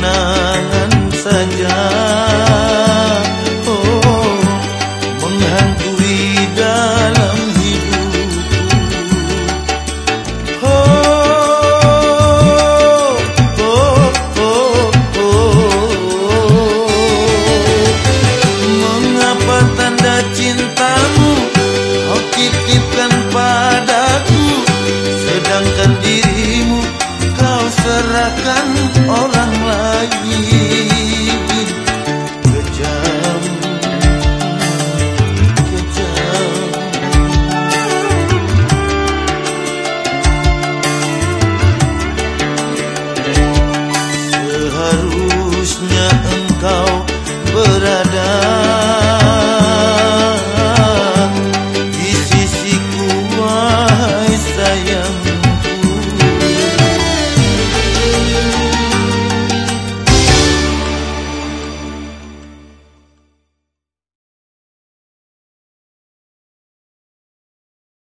ना Yeah.